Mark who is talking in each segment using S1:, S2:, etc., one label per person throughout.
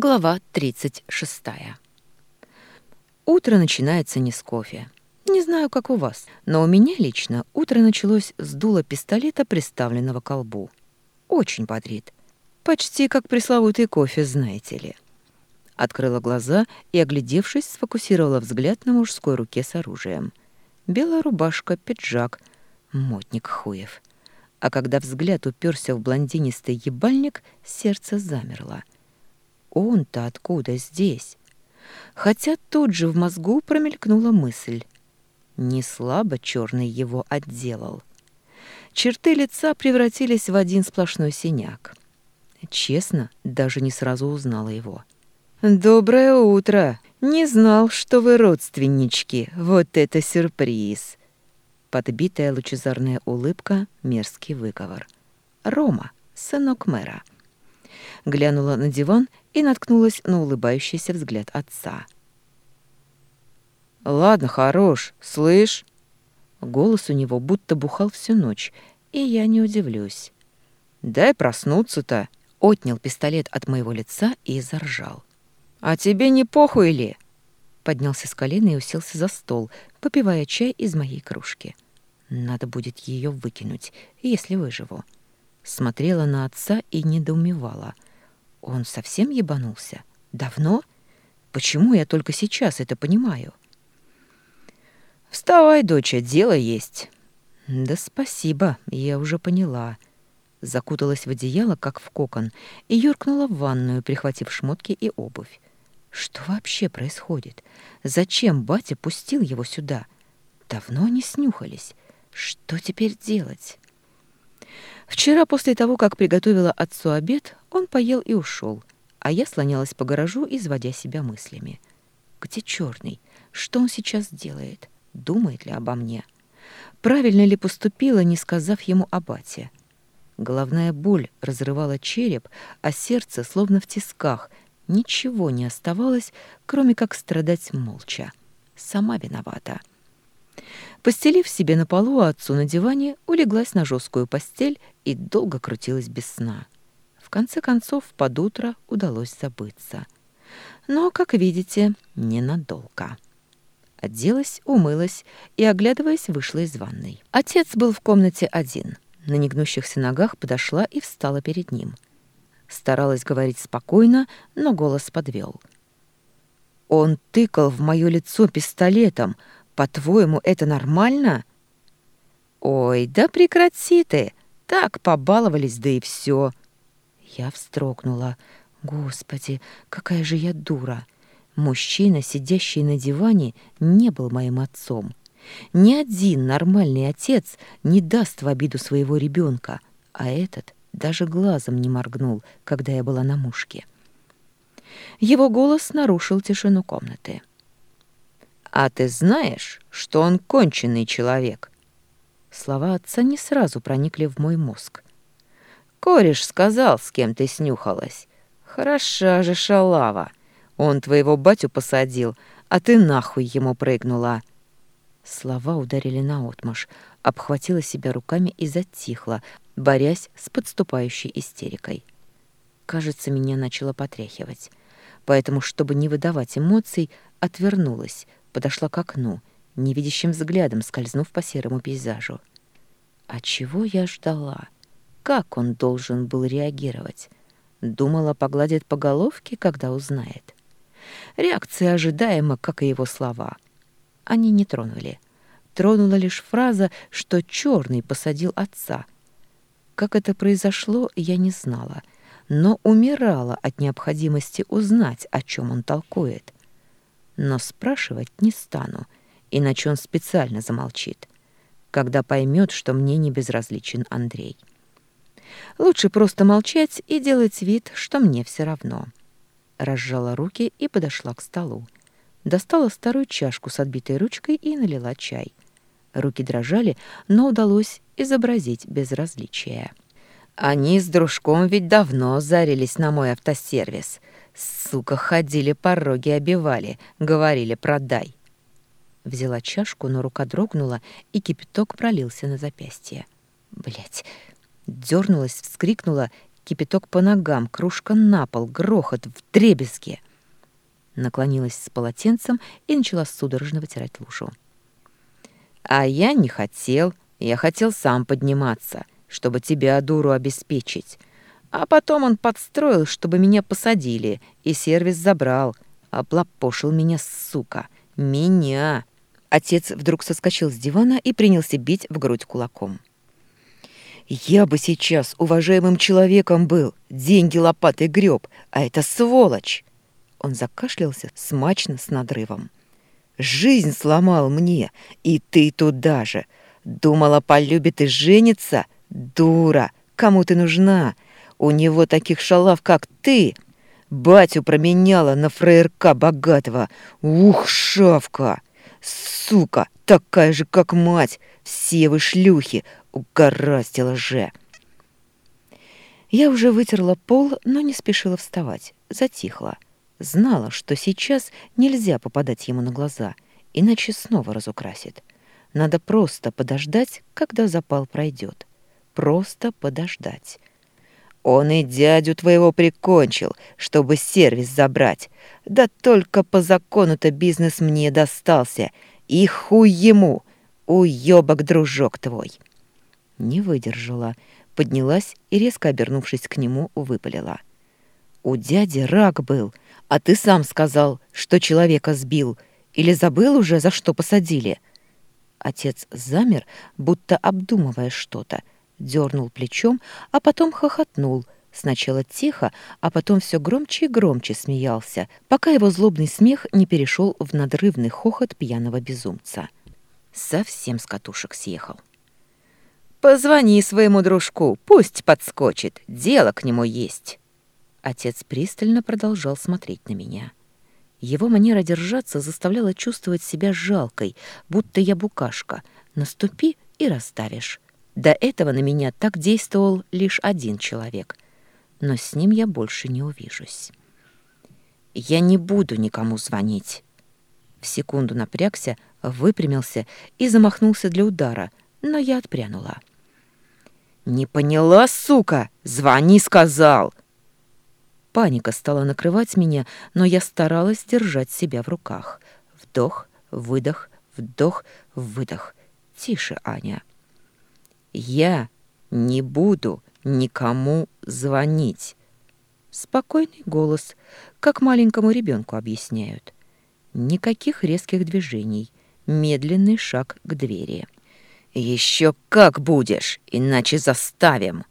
S1: Глава 36. Утро начинается не с кофе. Не знаю, как у вас, но у меня лично утро началось с дула пистолета, приставленного к колбу. Очень бодрит. Почти как пресловутый кофе, знаете ли. Открыла глаза и, оглядевшись, сфокусировала взгляд на мужской руке с оружием. Белая рубашка, пиджак, модник хуев. А когда взгляд уперся в блондинистый ебальник, сердце замерло — он-то откуда здесь? Хотя тут же в мозгу промелькнула мысль. Не слабо черный его отделал. Черты лица превратились в один сплошной синяк. Честно, даже не сразу узнала его. «Доброе утро! Не знал, что вы родственнички. Вот это сюрприз!» Подбитая лучезарная улыбка, мерзкий выговор. «Рома, сынок мэра» глянула на диван и наткнулась на улыбающийся взгляд отца. «Ладно, хорош, слышь?» Голос у него будто бухал всю ночь, и я не удивлюсь. «Дай проснуться-то!» Отнял пистолет от моего лица и заржал. «А тебе не похуй ли?» Поднялся с колена и уселся за стол, попивая чай из моей кружки. Надо будет ее выкинуть, если выживу. Смотрела на отца и недоумевала — он совсем ебанулся? Давно? Почему я только сейчас это понимаю? Вставай, доча, дело есть. Да спасибо, я уже поняла. Закуталась в одеяло, как в кокон, и юркнула в ванную, прихватив шмотки и обувь. Что вообще происходит? Зачем батя пустил его сюда? Давно они снюхались. Что теперь делать? Вчера после того, как приготовила отцу обед, он поел и ушел, а я слонялась по гаражу, изводя себя мыслями. Где черный? Что он сейчас делает? Думает ли обо мне? Правильно ли поступила, не сказав ему о бате? Головная боль разрывала череп, а сердце словно в тисках. Ничего не оставалось, кроме как страдать молча. Сама виновата. Постелив себе на полу, отцу на диване улеглась на жесткую постель и долго крутилась без сна. В конце концов, под утро удалось забыться. Но, как видите, ненадолго. Оделась, умылась и, оглядываясь, вышла из ванной. Отец был в комнате один. На негнущихся ногах подошла и встала перед ним. Старалась говорить спокойно, но голос подвел. «Он тыкал в мое лицо пистолетом, по-твоему, это нормально? Ой, да прекрати ты. Так побаловались, да и все. Я встрогнула. Господи, какая же я дура. Мужчина, сидящий на диване, не был моим отцом. Ни один нормальный отец не даст в обиду своего ребенка, а этот даже глазом не моргнул, когда я была на мушке. Его голос нарушил тишину комнаты. «А ты знаешь, что он конченый человек?» Слова отца не сразу проникли в мой мозг. «Кореш сказал, с кем ты снюхалась. Хороша же шалава. Он твоего батю посадил, а ты нахуй ему прыгнула». Слова ударили наотмашь, обхватила себя руками и затихла, борясь с подступающей истерикой. Кажется, меня начало потряхивать. Поэтому, чтобы не выдавать эмоций, отвернулась, подошла к окну, невидящим взглядом скользнув по серому пейзажу. А чего я ждала? Как он должен был реагировать? Думала, погладит по головке, когда узнает. Реакция ожидаема, как и его слова. Они не тронули. Тронула лишь фраза, что черный посадил отца. Как это произошло, я не знала, но умирала от необходимости узнать, о чем он толкует но спрашивать не стану, иначе он специально замолчит, когда поймет, что мне не безразличен Андрей. Лучше просто молчать и делать вид, что мне все равно. Разжала руки и подошла к столу. Достала старую чашку с отбитой ручкой и налила чай. Руки дрожали, но удалось изобразить безразличие. Они с дружком ведь давно зарились на мой автосервис — Сука, ходили пороги обивали, говорили «продай». Взяла чашку, но рука дрогнула, и кипяток пролился на запястье. Блять, дернулась, вскрикнула, кипяток по ногам, кружка на пол, грохот в дребезге. Наклонилась с полотенцем и начала судорожно вытирать лужу. А я не хотел, я хотел сам подниматься, чтобы тебя, дуру, обеспечить. А потом он подстроил, чтобы меня посадили, и сервис забрал. Облапошил меня, сука. Меня. Отец вдруг соскочил с дивана и принялся бить в грудь кулаком. «Я бы сейчас уважаемым человеком был, деньги лопатой греб, а это сволочь!» Он закашлялся смачно с надрывом. «Жизнь сломал мне, и ты туда же. Думала, полюбит и женится? Дура! Кому ты нужна? У него таких шалав, как ты!» Батю променяла на фраерка богатого. Ух, шавка! Сука, такая же, как мать! Все вы шлюхи! Угораздило же!» Я уже вытерла пол, но не спешила вставать. Затихла. Знала, что сейчас нельзя попадать ему на глаза, иначе снова разукрасит. Надо просто подождать, когда запал пройдет. Просто подождать. Он и дядю твоего прикончил, чтобы сервис забрать. Да только по закону-то бизнес мне достался. И хуй ему, уёбок дружок твой. Не выдержала, поднялась и, резко обернувшись к нему, выпалила. «У дяди рак был, а ты сам сказал, что человека сбил. Или забыл уже, за что посадили?» Отец замер, будто обдумывая что-то, дернул плечом, а потом хохотнул, сначала тихо, а потом все громче и громче смеялся, пока его злобный смех не перешел в надрывный хохот пьяного безумца. Совсем с катушек съехал. Позвони своему дружку, пусть подскочит, дело к нему есть. Отец пристально продолжал смотреть на меня. Его манера держаться заставляла чувствовать себя жалкой, будто я букашка. Наступи и расставишь. До этого на меня так действовал лишь один человек, но с ним я больше не увижусь. Я не буду никому звонить. В секунду напрягся, выпрямился и замахнулся для удара, но я отпрянула. «Не поняла, сука! Звони, сказал!» Паника стала накрывать меня, но я старалась держать себя в руках. Вдох, выдох, вдох, выдох. Тише, Аня. Я не буду никому звонить. Спокойный голос, как маленькому ребенку объясняют. Никаких резких движений, медленный шаг к двери. Еще как будешь, иначе заставим.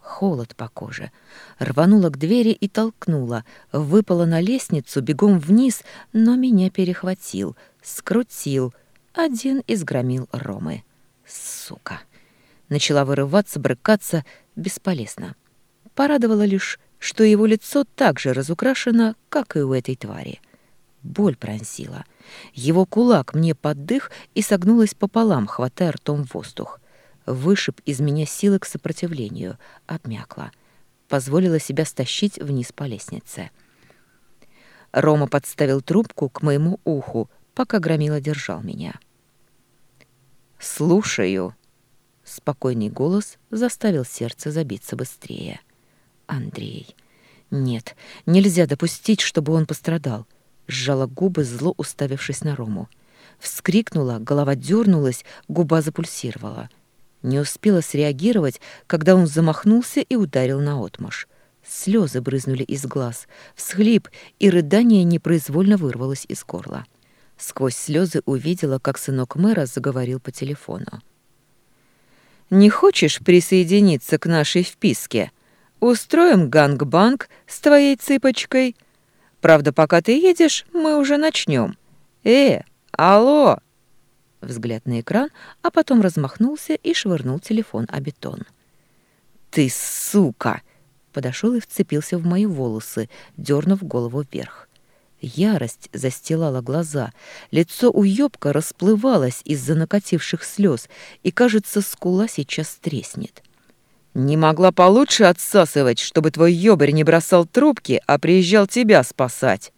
S1: Холод по коже. Рванула к двери и толкнула. Выпала на лестницу, бегом вниз, но меня перехватил, скрутил. Один изгромил Ромы. Сука! Начала вырываться, брыкаться. Бесполезно. Порадовало лишь, что его лицо так же разукрашено, как и у этой твари. Боль пронзила. Его кулак мне поддых и согнулась пополам, хватая ртом воздух. Вышиб из меня силы к сопротивлению, обмякла. Позволила себя стащить вниз по лестнице. Рома подставил трубку к моему уху, пока Громила держал меня. «Слушаю». Спокойный голос заставил сердце забиться быстрее. «Андрей. Нет, нельзя допустить, чтобы он пострадал сжала губы, зло уставившись на Рому. Вскрикнула, голова дернулась, губа запульсировала. Не успела среагировать, когда он замахнулся и ударил наотмашь. Слезы брызнули из глаз, всхлип, и рыдание непроизвольно вырвалось из горла. Сквозь слезы увидела, как сынок мэра заговорил по телефону. «Не хочешь присоединиться к нашей вписке? Устроим gang-bang с твоей цыпочкой. Правда, пока ты едешь, мы уже начнем. Э, алло!» Взгляд на экран, а потом размахнулся и швырнул телефон о бетон. «Ты сука!» Подошел и вцепился в мои волосы, дернув голову вверх. Ярость застилала глаза, лицо уёбка расплывалось из-за накативших слез, и, кажется, скула сейчас треснет. Не могла получше отсасывать, чтобы твой ёбарь не бросал трубки, а приезжал тебя спасать.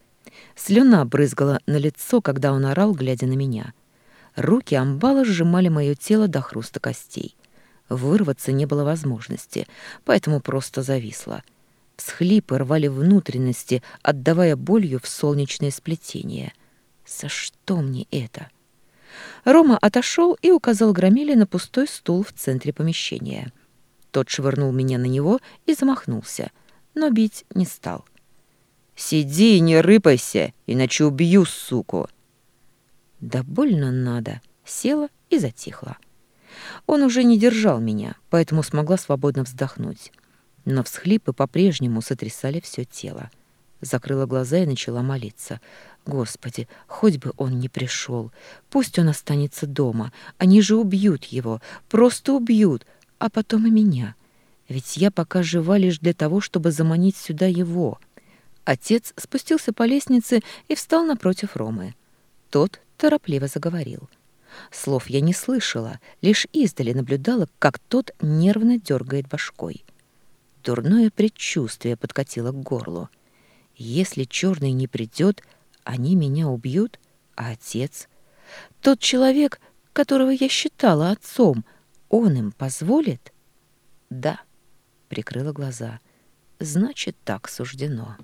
S1: Слюна брызгала на лицо, когда он орал, глядя на меня. Руки амбала сжимали мое тело до хруста костей. Вырваться не было возможности, поэтому просто зависла. Всхлипы рвали внутренности, отдавая болью в солнечное сплетение. За что мне это? Рома отошел и указал Громиле на пустой стул в центре помещения. Тот швырнул меня на него и замахнулся, но бить не стал. «Сиди и не рыпайся, иначе убью, суку!» «Да больно надо!» Села и затихла. Он уже не держал меня, поэтому смогла свободно вздохнуть. Но всхлипы по-прежнему сотрясали все тело. Закрыла глаза и начала молиться. «Господи, хоть бы он не пришел. Пусть он останется дома. Они же убьют его. Просто убьют. А потом и меня. Ведь я пока жива лишь для того, чтобы заманить сюда его». Отец спустился по лестнице и встал напротив Ромы. Тот торопливо заговорил. Слов я не слышала, лишь издали наблюдала, как тот нервно дергает башкой. Дурное предчувствие подкатило к горлу. Если черный не придет, они меня убьют, а отец... Тот человек, которого я считала отцом, он им позволит? Да, прикрыла глаза. Значит, так суждено.